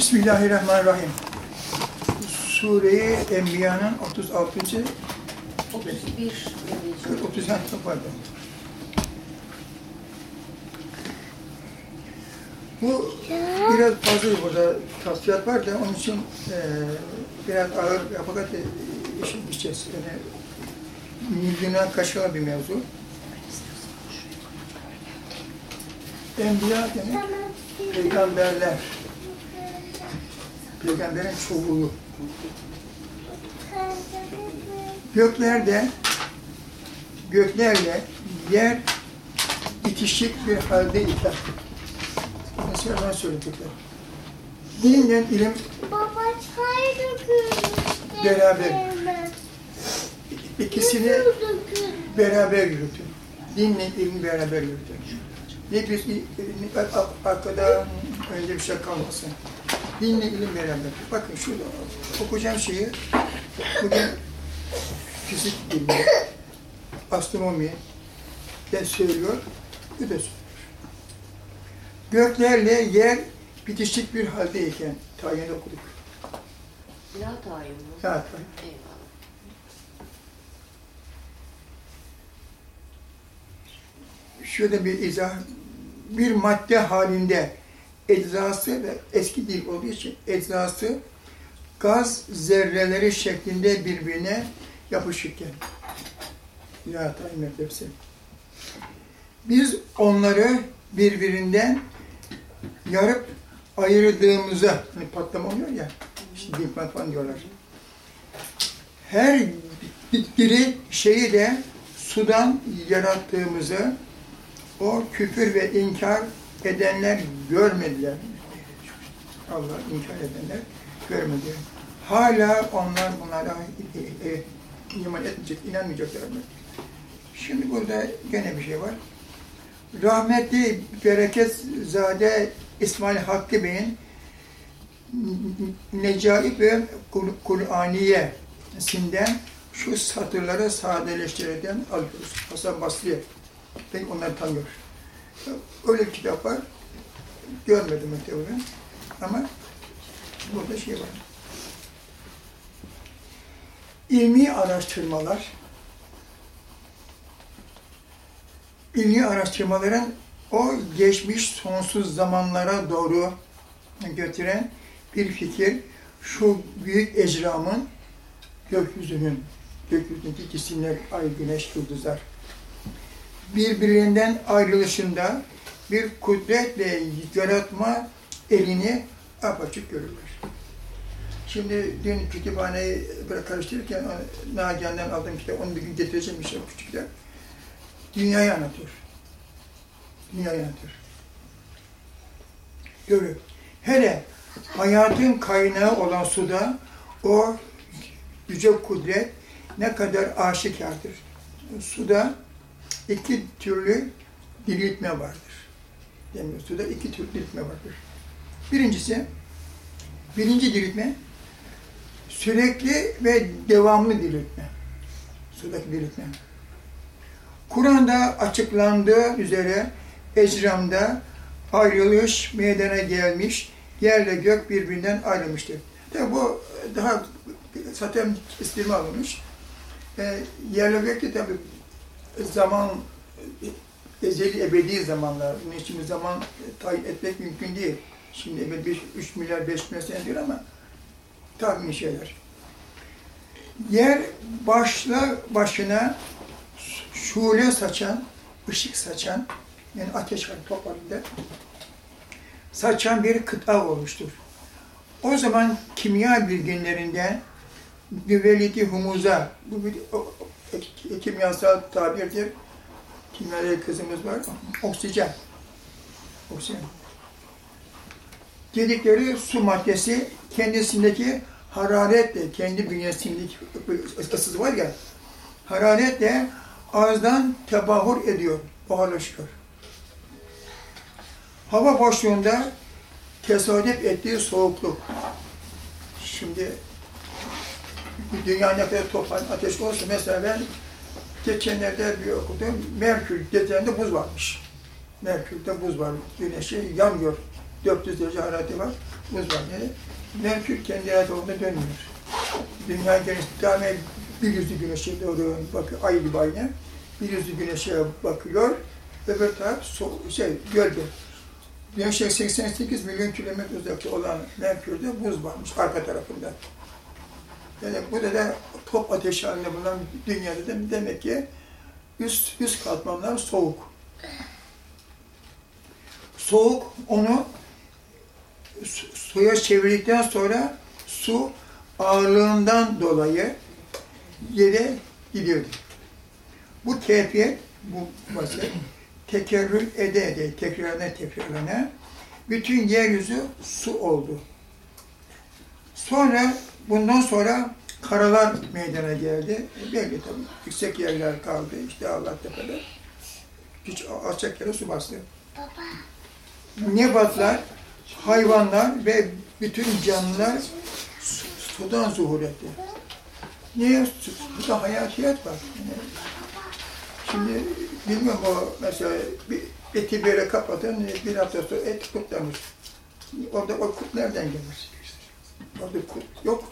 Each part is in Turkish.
Bismillahirrahmanirrahim. Sure-i Enbiya'nın 36. 31 demeyeceğim. 30 pardon. Bu biraz fazla burada tavsiyat var da onun için e, biraz ağır fakat işin gideceğiz. Yani milyoner kaşığa bir mevzu. Enbiya demek peygamberler. Peygamberin çoğulu. Göklerde, göklerle yer bitişik bir halde iken. Mesela ben söyledikler. Dininden ilim Baba çay dökülmüş. Beraber. İkisini beraber yürütün. Dinle ilmi beraber yürütün. Ne bir arkada önce bir şey kalmasın. Dinle ilim beraber. Bakın şurada okuyacağım şeyi bugün fizik bilimi, astronomi de söylüyor, bu da söylüyor. Göklerle yer bitişik bir haldeyken tayin okuduk. La tayin mi? Ya, Eyvallah. şöyle bir izah, bir madde halinde eczası ve eski dil olduğu için eczası gaz zerreleri şeklinde birbirine yapışırken ya tayin hepsi. Biz onları birbirinden yarıp ayırdığımızda hani patlama oluyor ya işte falan diyorlar. Her diri şeyi de sudan yarattığımızı o küfür ve inkar edenler görmediler. Allah inkar edenler görmedi. Hala onlar bunlara e, e, iman etmeyecek, inanmayacaklar mı? Şimdi burada gene bir şey var. Rahmetli Bereketzade İsmail Hakkı Bey'in Necaib ve Kur- Kur'aniye'sinden şu satırları sadeleştirerek alıyoruz. Hasan Basri pek onları tanıyor. Öyle kitap var. Görmedim muhtemelen. Ama burada şey var. İlmi araştırmalar, ilmi araştırmaların o geçmiş sonsuz zamanlara doğru götüren bir fikir, şu büyük ecramın gökyüzünün, gökyüzündeki cisimler, ay, güneş, yıldızlar, birbirinden ayrılışında bir kudretle yaratma elini apaçık görürler. Şimdi dün kütüphaneyi böyle karıştırırken Nagihan'dan aldığım kitap, onu bir gün getireceğim işte o küçük kitap. Dünyayı anlatıyor. Dünyayı anlatıyor. Görür. Hele hayatın kaynağı olan suda o yüce kudret ne kadar aşikardır. Suda iki türlü diriltme vardır. Yani suda iki türlü diriltme vardır. Birincisi, birinci diriltme, sürekli ve devamlı diriltme. Sudaki diriltme. Kur'an'da açıklandığı üzere ecramda ayrılış meydana gelmiş, yerle gök birbirinden ayrılmıştır. Tabi bu daha zaten istirme alınmış. E, yerle gökte tabi zaman ezeli ebedi zamanlar. Bunun için zaman tayin etmek mümkün değil. Şimdi evet 3 milyar 5 milyar sene diyor ama tahmini şeyler. Yer başla başına şule saçan, ışık saçan, yani ateş var top saçan bir kıta olmuştur. O zaman kimya bilginlerinden müvellidi humuza, bu bir kimyasal tabirdir. Kimyada kızımız var, oksijen. Oksijen. Dedikleri su maddesi kendisindeki hararetle, kendi bünyesindeki ısısı var ya, hararetle ağızdan tebahur ediyor, buharlaşıyor. Hava boşluğunda tesadüf ettiği soğukluk. Şimdi dünya ne kadar ateş olsa mesela ben geçenlerde bir okudum, Merkür gezegeninde buz varmış. Merkür'de buz var, güneşi yanmıyor. 400 derece harareti var. buz var. Yani Merkür kendi hayat olduğunda dönmüyor. Dünya genişliği tamamen bir yüzlü güneşe doğru bakıyor, ay gibi aynı. Bir yüzlü güneşe bakıyor, öbür taraf so şey, gölge. Güneşe 88 milyon kilometre uzakta olan Merkür'de buz varmış arka tarafında. Yani burada da top ateşi halinde bulunan dünyada da demek ki üst, üst katmanlar soğuk. Soğuk onu su- suya çevirdikten sonra su ağırlığından dolayı yere gidiyordu. Bu keyfiyet, bu vasıf tekerrür ede ede, tekrarına tekrarına bütün yeryüzü su oldu. Sonra, bundan sonra karalar meydana geldi. Belli tabii, yüksek yerler kaldı, işte Allah tepede. Hiç alçak yere su bastı. Nebatlar, hayvanlar ve bütün canlılar su- sudan zuhur etti. Niye? Su- Suda hayatiyat var. Yani Şimdi bilmiyorum o mesela bir eti böyle kapatın bir hafta sonra et kurtlamış. Orada o kurt nereden gelir? Orada kurt yok.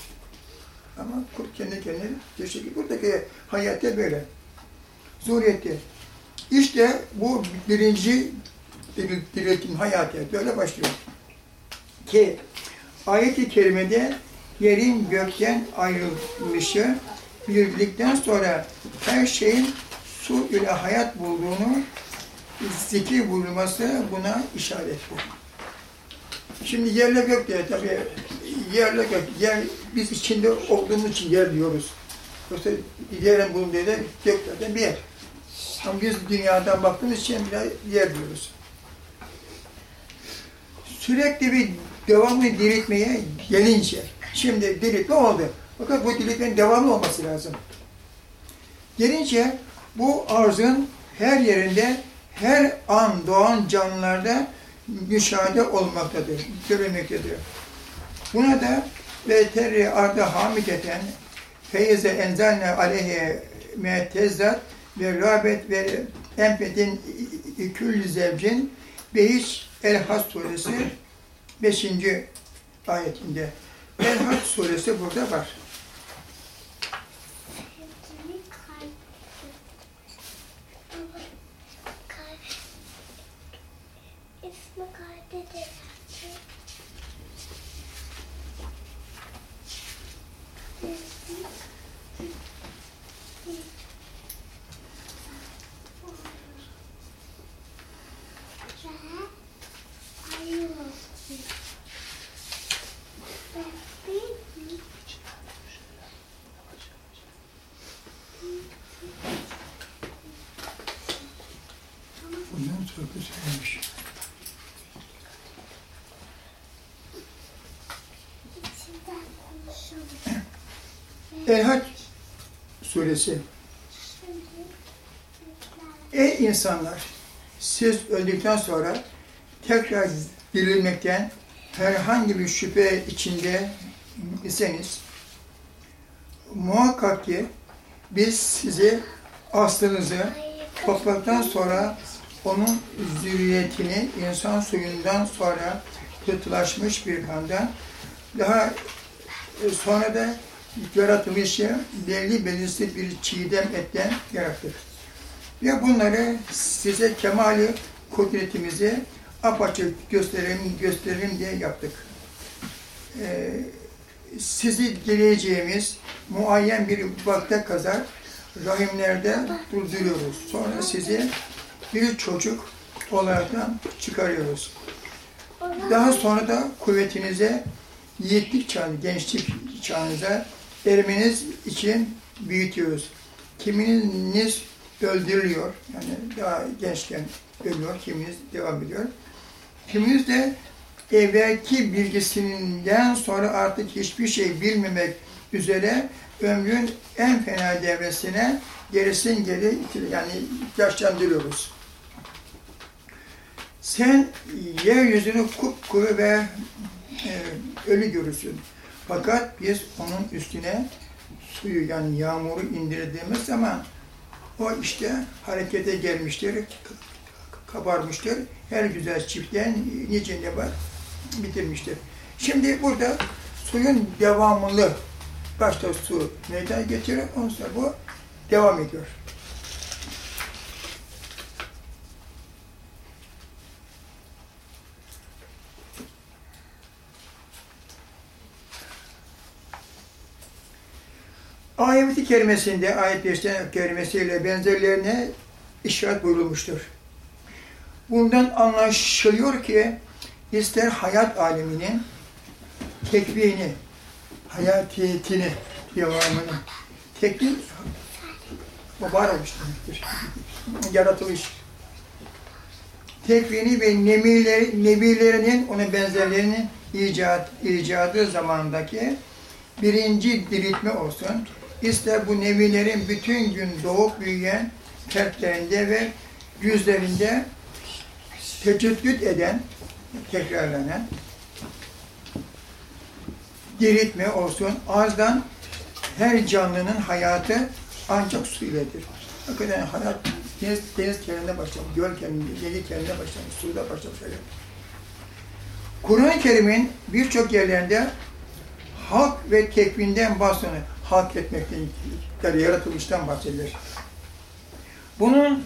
Ama kurt kendi kendine yaşıyor. Buradaki hayatta böyle. Zuriyetti. İşte bu birinci dir- diriltim hayatı böyle başlıyor. Ki ayet-i kerimede yerin gökten ayrılmışı bildikten sonra her şeyin su ile hayat bulduğunu zikir vurulması buna işarettir. Şimdi yerle gök diye tabii yerle gök, yer biz içinde olduğumuz için yer diyoruz. Yoksa yerin bulunduğu de göklerden bir yer. Ama biz dünyadan baktığımız için bir yer diyoruz. Sürekli bir devamlı diriltmeye gelince, şimdi diriltme oldu. Fakat bu diriltmenin devamlı olması lazım. Gelince bu arzın her yerinde, her an doğan canlılarda müşahede olmaktadır, görülmektedir. Buna da ve terri arda hamideten feyze enzalne aleyhe me'tezzat ve rağbet ve empedin küllü zevcin behiç El-Has suresi 5. ayetinde. El-Has suresi burada var. İsmi kaydedelim. Bundan sonra söylemiş. İçinden konuşalım. El-Hac suresi. Ey insanlar! Siz öldükten sonra tekrar dirilmekten herhangi bir şüphe içinde iseniz muhakkak ki biz sizi aslınızı topraktan sonra onun zürriyetini insan suyundan sonra pıhtılaşmış bir kandan daha sonra da yaratılışı belli belirsiz bir çiğdem etten yarattık. Ve bunları size kemali kudretimizi apaçık gösterelim, gösterelim diye yaptık. Ee, sizi dileyeceğimiz muayyen bir vakte kadar rahimlerde durduruyoruz. Sonra sizi bir çocuk olaraktan çıkarıyoruz. Daha sonra da kuvvetinize, yiğitlik çağı, gençlik çağınıza ermeniz için büyütüyoruz. Kiminiz öldürülüyor, yani daha gençken ölüyor, kiminiz devam ediyor. Kiminiz de evvelki bilgisinden sonra artık hiçbir şey bilmemek üzere ömrün en fena devresine gerisin geri yani yaşlandırıyoruz. Sen yeryüzünü kupkuru ve ölü görürsün. Fakat biz onun üstüne suyu yani yağmuru indirdiğimiz zaman o işte harekete gelmiştir, kabarmıştır. Her güzel çiftten nice ne var bitirmiştir. Şimdi burada suyun devamlı başta su meydana getiriyor, ondan sonra bu devam ediyor. Ayet-i kerimesinde, ayet 5'ten kerimesiyle benzerlerine işaret buyurulmuştur. Bundan anlaşılıyor ki ister hayat aleminin tekvini, hayatiyetini, devamını, tekvin var olmuş demektir. Yaratılış. Tekvini ve nebileri, nebilerinin, onun benzerlerinin icat, icadı zamandaki birinci diriltme olsun. İster bu nevilerin bütün gün doğup büyüyen fertlerinde ve yüzlerinde teceddüt eden, tekrarlanan diriltme olsun. Azdan her canlının hayatı ancak su iledir. Hakikaten hayat deniz, deniz kenarında başlamış, göl kenarında, deniz kenarında başlamış, suda başlamış. Kur'an-ı Kerim'in birçok yerlerinde halk ve tekvinden bahsedilir. Halk etmekten, yani yaratılıştan bahsedilir. Bunun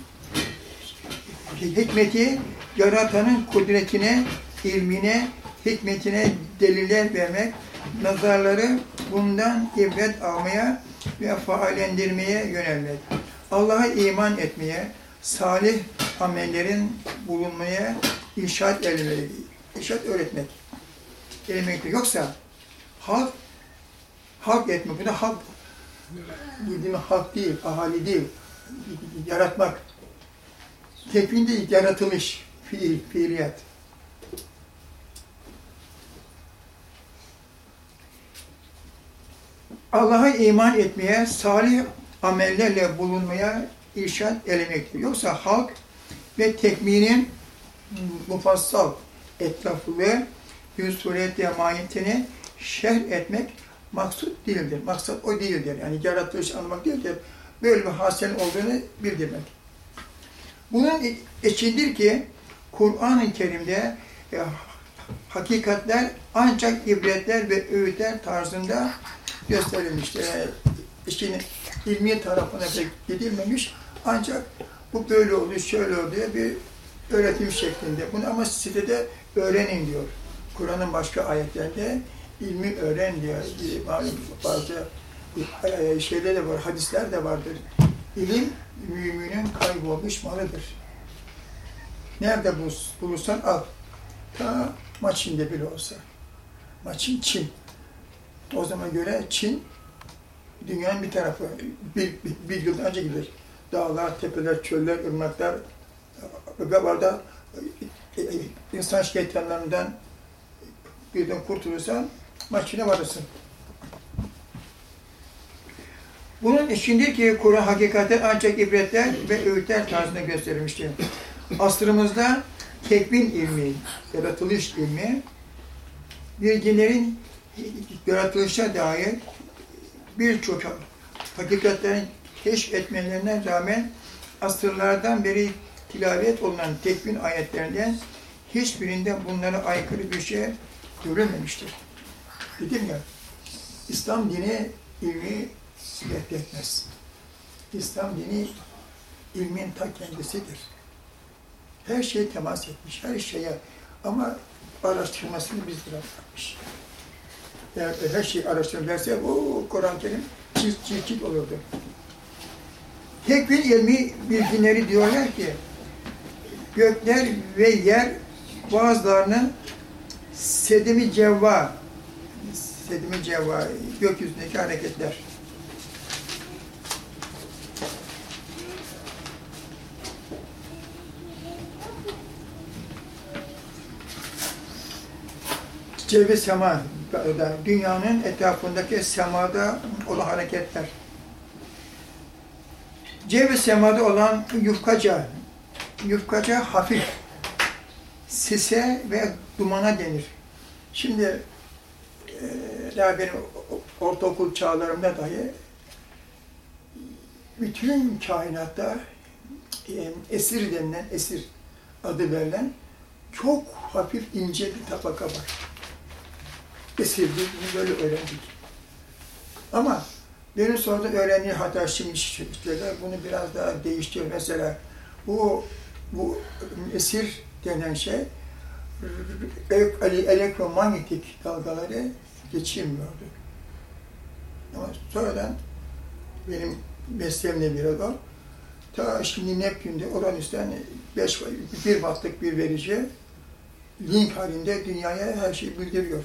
hikmeti, yaratanın kudretine, ilmine, hikmetine deliller vermek, nazarları bundan ibret almaya ve faallendirmeye yönelmek. Allah'a iman etmeye, salih amellerin bulunmaya inşaat öğretmek. Elemekte yoksa halk halk etmek. Bu da halk bildiğim halk değil, ahali değil. Yaratmak. Tekvin değil, yaratılış. Fiil, fiiliyat. Allah'a iman etmeye, salih amellerle bulunmaya irşat elemektir. Yoksa halk ve tekminin mufassal etraflı bir surette mahiyetini şerh etmek maksut değildir. Maksat o değildir. Yani yaratılış anlamak değildir. Böyle bir hasenin olduğunu bildirmek. Bunun içindir ki Kur'an-ı Kerim'de e, hakikatler ancak ibretler ve öğütler tarzında gösterilmiştir. Yani işin ilmi tarafına pek gidilmemiş. Ancak bu böyle oldu, şöyle oldu diye bir öğretim şeklinde. Bunu ama sitede öğrenin diyor. Kur'an'ın başka ayetlerinde ilmi öğren. Malum bazı şeyler de var, hadisler de vardır. İlim müminin kaybolmuş malıdır. Nerede bulursan al. Ta maçinde bile olsa. Maçın Çin. O zaman göre Çin dünyanın bir tarafı. Bir, bir, bir yıl önce gider. Dağlar, tepeler, çöller, ırmaklar ve orada insan şeytanlarından birden kurtulursan maçına varırsın. Bunun içindir ki Kur'an hakikaten ancak ibretler ve öğütler tarzında gösterilmiştir. Asrımızda tekvin ilmi, yaratılış ilmi, bilgilerin yaratılışa dair birçok hakikatlerin keşf etmelerine rağmen asırlardan beri tilavet olunan tekvin ayetlerinden hiçbirinde bunlara aykırı bir şey görülmemiştir. Ya, İslam dini ilmi reddetmez. İslam dini ilmin ta kendisidir. Her şeye temas etmiş, her şeye ama araştırmasını bizlere bırakmış. Eğer her şeyi araştırırlarsa o Kur'an-ı Kerim çift çift olurdu. Tekvin ilmi bilginleri diyorlar ki gökler ve yer bazılarının sedimi cevva sedimi cevva gökyüzündeki hareketler Cevi sema, dünyanın etrafındaki semada olan hareketler. Cevi semada olan yufkaca, yufkaca hafif, sise ve dumana denir. Şimdi e, daha benim ortaokul çağlarımda dahi bütün kainatta e, esir denilen, esir adı verilen çok hafif ince bir tabaka var. esirdi. Bunu böyle öğrendik. Ama benim sonra öğrendiğim hatta şimdi şeyler bunu biraz daha değiştiriyor. Mesela bu bu esir denen şey ele- elektromanyetik dalgaları geçirmiyordu. Ama sonradan benim mesleğimle bir adam ta şimdi Neptün'de Uranüs'ten 5 bir wattlık bir verici link halinde dünyaya her şeyi bildiriyor.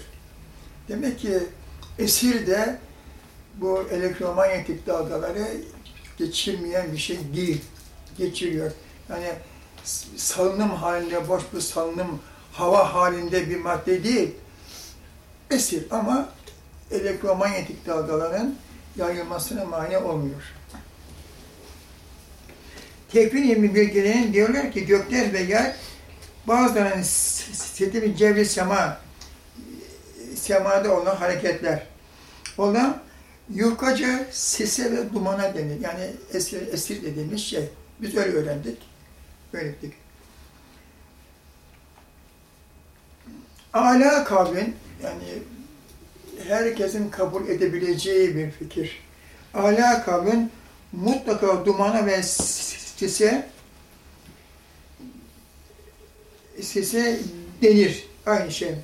Demek ki esir de bu elektromanyetik dalgaları geçirmeyen bir şey değil, geçiriyor. Yani salınım halinde, boş bir salınım, hava halinde bir madde değil, esir ama elektromanyetik dalgaların yayılmasına mani olmuyor. Tekvin ilmi bilgilerin diyorlar ki gökler ve yer bazılarının seti bir cevri sema semada olan hareketler olan yufkaca sese ve dumana denir. Yani esir, esir dediğimiz şey. Biz öyle öğrendik. Öğrettik. Ala kavmin yani herkesin kabul edebileceği bir fikir. Ala kavmin mutlaka dumana ve sise sise denir. Aynı şey.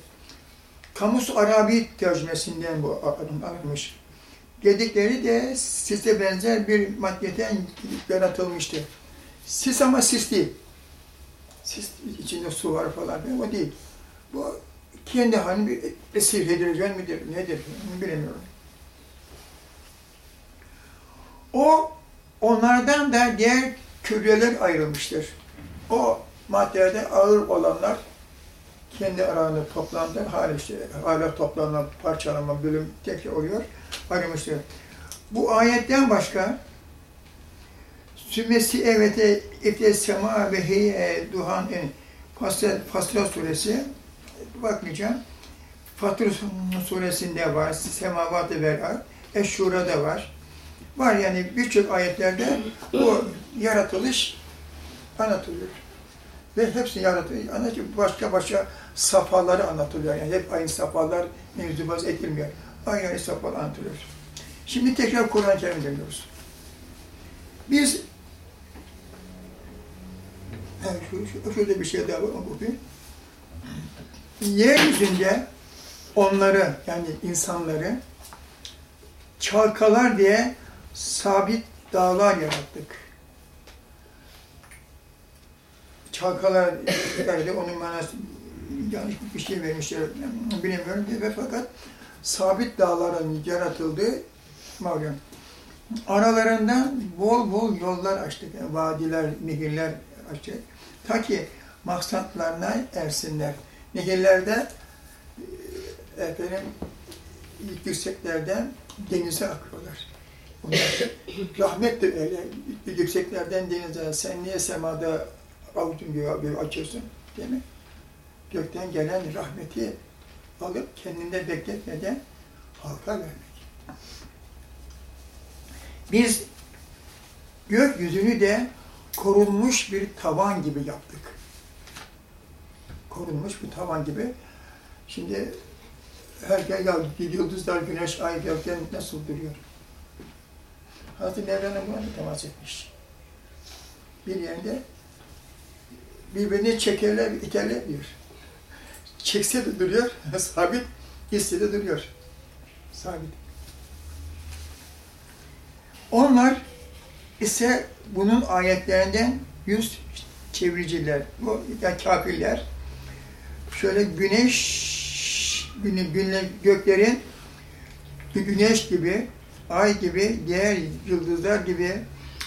Kamus Arabi tercümesinden bu alınmış. Dedikleri de sise benzer bir maddeden yaratılmıştır. Sis ama sis değil. Sis içinde su var falan. O değil. Bu kendi halinde bir esir hidrojen midir, nedir bilemiyorum. O onlardan da diğer küreler ayrılmıştır. O maddelerde ağır olanlar kendi aralarında toplandı, hala işte hala toplanma, parçalanma, bölüm tekrar oluyor, ayrılmıştır. Bu ayetten başka Sümesi evete ifte sema ve hiye duhan en Fasıl suresi bakmayacağım. Fatır suresinde var, Semavat-ı Vel'ar, Eşşura'da var. Var yani birçok ayetlerde bu yaratılış anlatılıyor. Ve hepsi yaratılıyor. Anlatıyor. Başka başka safhaları anlatılıyor. Yani hep aynı safhalar mevzubaz edilmiyor. Aynı aynı safhalar anlatılıyor. Şimdi tekrar Kur'an-ı Kerim'e. Biz şu, şurada bir şey daha var, okuyayım. Yeryüzünde onları, yani insanları çalkalar diye sabit dağlar yarattık. Çalkalar derdi, onun manası yanlış bir şey vermişler, bilemiyorum ve fakat sabit dağların yaratıldığı malum. Aralarından bol bol yollar açtık, vadiler, nehirler açtık. Ta ki maksatlarına ersinler. Nehirlerde e, efendim yükseklerden denize akıyorlar. Rahmet de öyle. Yükseklerden denize, sen niye semada avucun diyor, böyle açıyorsun değil mi? Gökten gelen rahmeti alıp kendinde bekletmeden halka vermek. Biz gökyüzünü de korunmuş bir tavan gibi yaptık. Korunmuş bir tavan gibi. Şimdi herkes ya yıldızlar, güneş, ay gökten nasıl duruyor? Hazreti Mevlana bunu temas etmiş. Bir yerinde birbirini çekerler, iterler diyor. Çekse de duruyor, sabit, gitse de duruyor. Sabit. Onlar ise bunun ayetlerinden yüz çeviriciler, bu yani kafirler. Şöyle güneş, güne, güne, göklerin güneş gibi, ay gibi, diğer yıldızlar gibi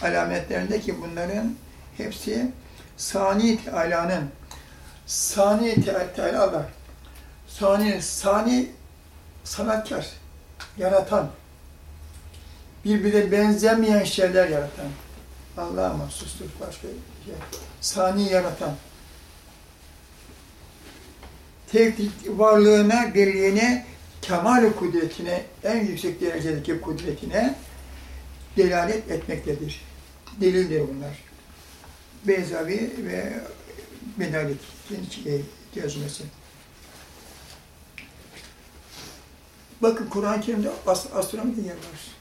alametlerinde ki bunların hepsi Sani Teala'nın Sani Teala Allah. Sani, Sani sanatkar, yaratan, birbirine benzemeyen şeyler yaratan. Allah'a mahsustur başka şey. Sani yaratan. Tek varlığına, birliğine, kemal kudretine, en yüksek derecedeki kudretine delalet etmektedir. Delildir bunlar. Beyzavi ve Medalit tercümesi. Bakın Kur'an-ı Kerim'de as- astronomi yer var.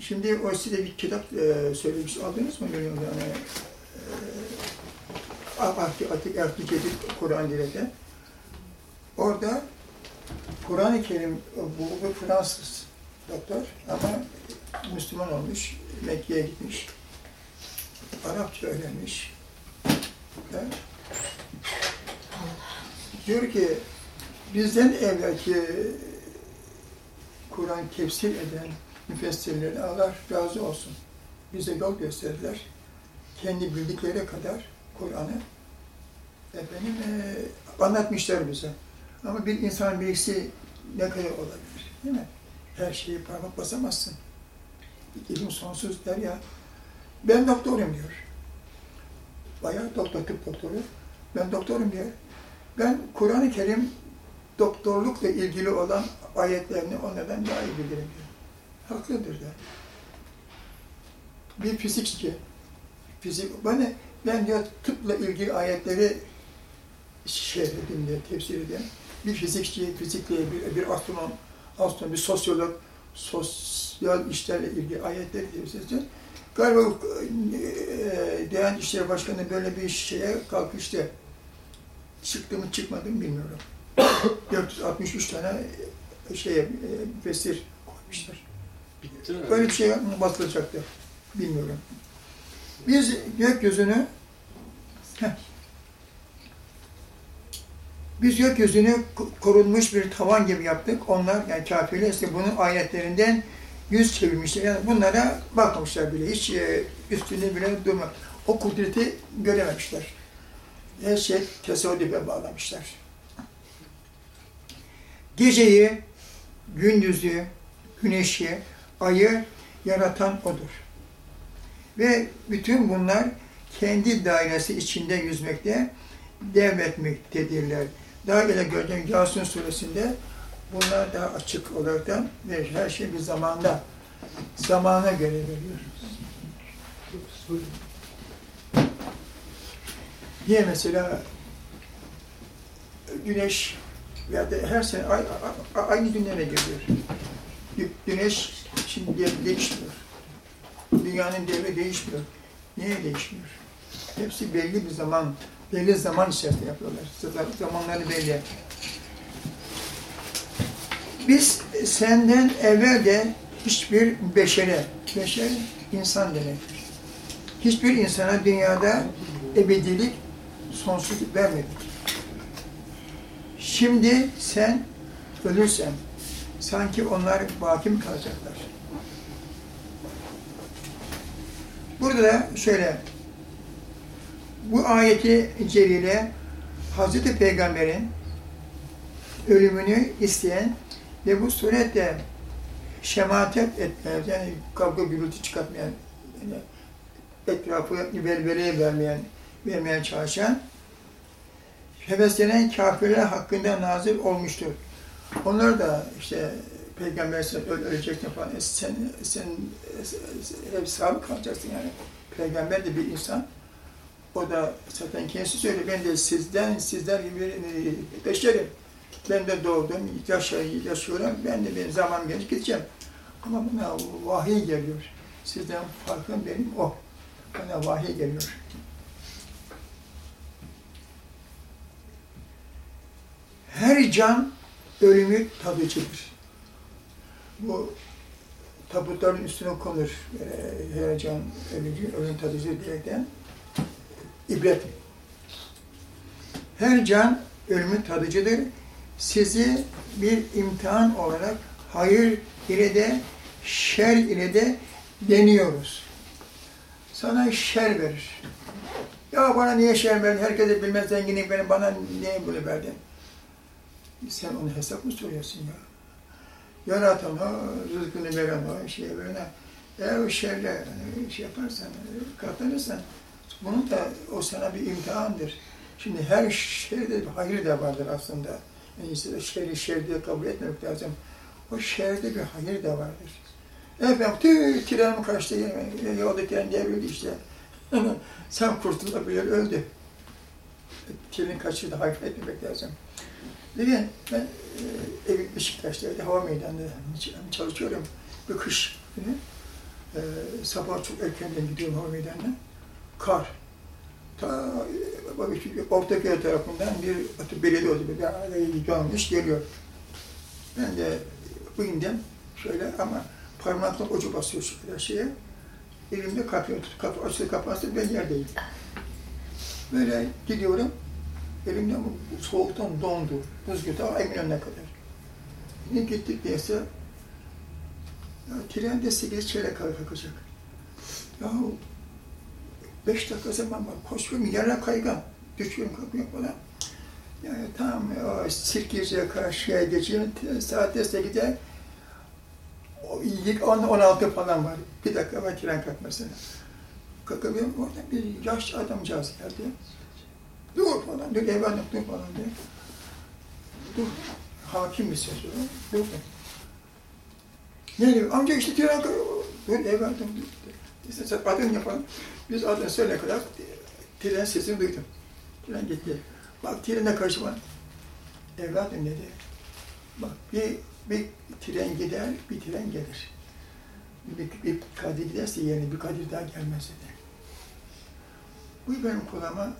Şimdi o size bir kitap e, söylemiş, aldınız mı bilmiyorum yani. E, Artık artık artık Cedid Kur'an dilede. Orada Kur'an-ı Kerim bu, bu Fransız doktor ama Müslüman olmuş, Mekke'ye gitmiş. Arapça öğrenmiş. Ve diyor ki bizden evvelki Kur'an tefsir eden müfessirlerin Allah razı olsun. Bize yol gösterdiler. Kendi bildikleri kadar Kur'an'ı efendim e, anlatmışlar bize. Ama bir insan bilgisi ne kadar olabilir? Değil mi? Her şeyi parmak basamazsın. İlim sonsuz der ya. Ben doktorum diyor. Bayağı doktor, tıp doktoru. Ben doktorum diyor. Ben Kur'an-ı Kerim doktorlukla ilgili olan ayetlerini onlardan daha iyi bilirim diyor. Haklıdır da. Bir fizikçi, fizik, bana, ben diyor tıpla ilgili ayetleri şey dedim diye tefsir eden bir fizikçi, fizikle bir, bir astronom, astronom, bir sosyolog, sosyal işlerle ilgili ayetleri tefsir eden Galiba e, Diyanet İşleri Başkanı böyle bir şeye kalkıştı. Çıktı mı çıkmadı mı bilmiyorum. 463 tane şeye, e, fesir koymuşlar. Bitti? Böyle bir şey basılacaktı. Bilmiyorum. Biz gökyüzünü Heh. biz gökyüzünü ko- korunmuş bir tavan gibi yaptık. Onlar yani kafirler işte bunun ayetlerinden yüz çevirmişler. Yani bunlara bakmamışlar bile. Hiç e, üstünde bile durma. O kudreti görememişler. Her şey tesadüfe bağlamışlar. Geceyi, gündüzü, güneşi, ayı yaratan O'dur. Ve bütün bunlar kendi dairesi içinde yüzmekte, devretmektedirler. Daha ile gördüğüm Yasin suresinde bunlar daha açık olaraktan ve her şey bir zamanda, zamana göre veriyor. Niye mesela güneş ya da her sene aynı günlere geliyor. Gü- Güneş şimdi de- değişmiyor. Dünyanın devri değişmiyor. Niye değişmiyor? Hepsi belli bir zaman, belli zaman içerisinde yapıyorlar. Zamanları belli. Biz senden evvel de hiçbir beşere, beşer insan demektir. Hiçbir insana dünyada ebedilik, sonsuzluk vermedik. Şimdi sen ölürsen, sanki onlar baki mi kalacaklar? Burada da şöyle, bu ayeti celile Hazreti Peygamber'in ölümünü isteyen ve bu surette şematet etmeyen, yani kavga gürültü çıkartmayan, yani etrafı velveleye vermeyen, vermeye çalışan, heveslenen kafirler hakkında nazil olmuştur. Onlar da işte Peygamber öl öleceksin falan, e sen, sen, hep sabit kalacaksın yani. Peygamber de bir insan. O da zaten kendisi söylüyor, ben de sizden, sizler gibi e, beşerim. Ben de doğdum, yaşıyorum, ben de benim zaman gelince gideceğim. Ama bana vahiy geliyor. Sizden farkım benim o. Bana vahiy geliyor. Her can ölümü tadıcıdır. Bu tabutların üstüne konur. Ee, Her can ölücü, ölüm tadıcı diyerekten ibret. Her can ölümün tadıcıdır. Sizi bir imtihan olarak hayır ile de şer ile de deniyoruz. Sana şer verir. Ya bana niye şer verdin? Herkese bilmez zenginlik benim bana niye böyle verdin? Sen onu hesap mı soruyorsun ya? Yaratan o, rızkını veren o, şey veren o. Eğer o şerle hani, şey yaparsan, katlanırsan, bunun da o sana bir imtihandır. Şimdi her şerde bir hayır da vardır aslında. Yani işte şerri şer diye kabul etmemek lazım. O şerde bir hayır da vardır. Efendim, tüh, tren kaçtı, yolda tren devrildi işte. Sen kurtulabilir, öldü. Tren kaçırdı, hayır etmemek lazım. Dedi ben e, ev Beşiktaş'ta hava meydanında çalışıyorum. Bir kış günü. E, sabah çok erkenden gidiyorum hava meydanına. Kar. Ta e, Ortaköy tarafından bir belediye oldu. Bir araya gelmiş geliyor. Ben de bu indim şöyle ama parmakla ucu basıyor şu şeye. Elimde kapıyor, kapı açılı kapansın ben yerdeyim. Böyle gidiyorum. Elimden bu soğuktan dondu. Ta Eminönü'ne kadar. Ne gittik neyse. Ya tren de 8 çeyrek kalkacak. Ya beş dakika zaman var. Koşuyorum yere kaygan. Düşüyorum kalkıyorum falan. Yani tam o Sirkeci'ye karşıya geçiyorum. Saatte 8'de o ilk 10 16 falan var. Bir dakika var tren kalkmasına. Kalkıyorum orada bir yaşlı adamcağız geldi. Dur falan, dur efendim dur falan diye. Dur, hakim bir ses o. Dur. Nereye? Amca işte tren. Dur efendim dur. İşte sen adın yapalım. Biz adını söyle kadar tren sesini duydum. Tren gitti. Bak trene karşı bana. Evladım dedi. Bak bir, bir tren gider, bir tren gelir. Bir, bir kadir giderse yerine bir kadir daha gelmez dedi. Bu benim kulağıma.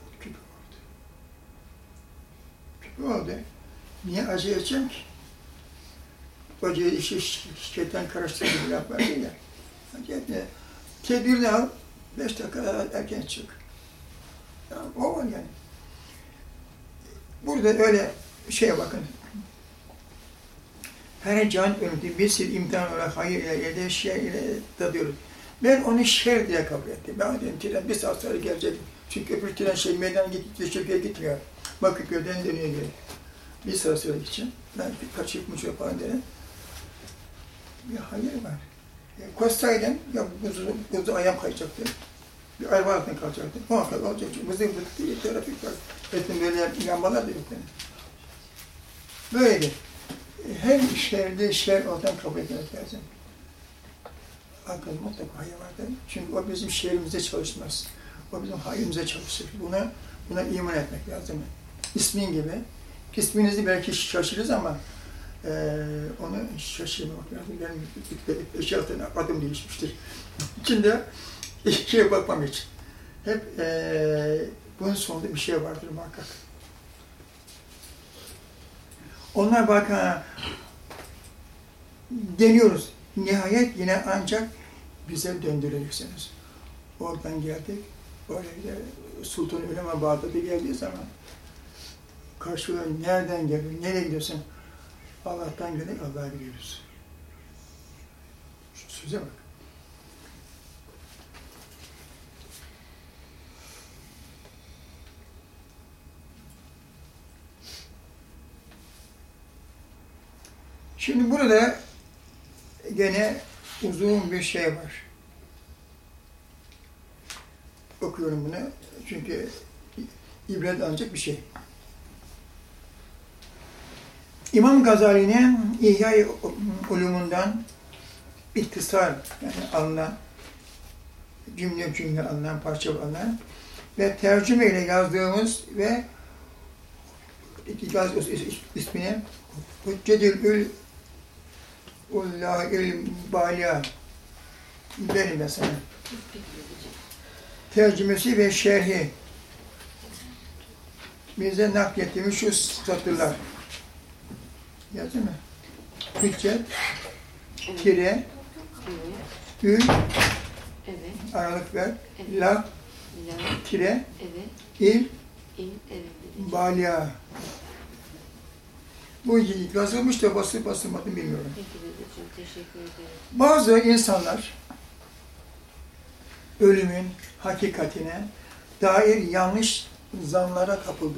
Küpe oldu. Niye acı edeceğim ki? Acıyı işi şirketten karıştırdı bir laf vardı ya. Acı etme. Tedbirini al, beş dakika erken çık. Ya, o var yani. Burada öyle şeye bakın. Her can ömrü bir sürü imtihan olarak hayır ile da şer ile tadıyoruz. Ben onu şer diye kabul ettim. Ben dedim tren bir saat sonra gelecek. Çünkü öbür tren şey meydana gidip Yeşilköy'e gitmiyor. Bakırköy'den dönüyor geri. Bir saat sonra gideceğim. Ben bir kaçıp muçuk falan dedim. Bir hayır var. E, Koşsaydım ya buzu, buzu ayağım kayacaktı. Bir araba altında kalacaktı. Muhakkak olacak. Buzun bıktı, trafik var. Etin böyle lambalar da yok yani. Böyleydi. Her şerde şer oradan kabul etmek lazım. Akıl mutlaka hayır vardır. Çünkü o bizim şehrimize çalışmaz. O bizim hayırımıza çalışır. Buna buna iman etmek lazım. İsmin gibi. İsminizi belki şaşırırız ama eee onu şaşırmamak lazım. Benim altı adım değişmiştir. İçinde şeye bakmam için. Hep eee bunun sonunda bir şey vardır muhakkak. Onlar bak ha, deniyoruz. Nihayet yine ancak bize döndüreceksiniz. Oradan geldik. Oraya Sultan Ülema Bağdat'a geldiği zaman karşılıyor. Nereden geliyor? Nereye gidiyorsun? Allah'tan geliyor. Allah'a gidiyoruz. Şu söze bak. Şimdi burada gene uzun bir şey var. Okuyorum bunu çünkü ibret alacak bir şey. İmam Gazali'nin İhya-i Ulumundan iktisar yani alınan cümle cümle alınan, parça alınan ve tercüme ile yazdığımız ve yaz ismini Hüccedül Ül Ullâhil Bâliâ benim mesela. Tercümesi ve şerhi bize naklettiğimiz şu satırlar. Yazdı mı? Hüccet, tire, ül, Evet. aralık ver, Evet. la, La. tire, Evet. il, İn. Evet. balya. Bu yazılmış da basıp basılmadı bilmiyorum. Peki dedeciğim. Teşekkür ederim. Bazı insanlar ölümün hakikatine dair yanlış zanlara kapıldılar.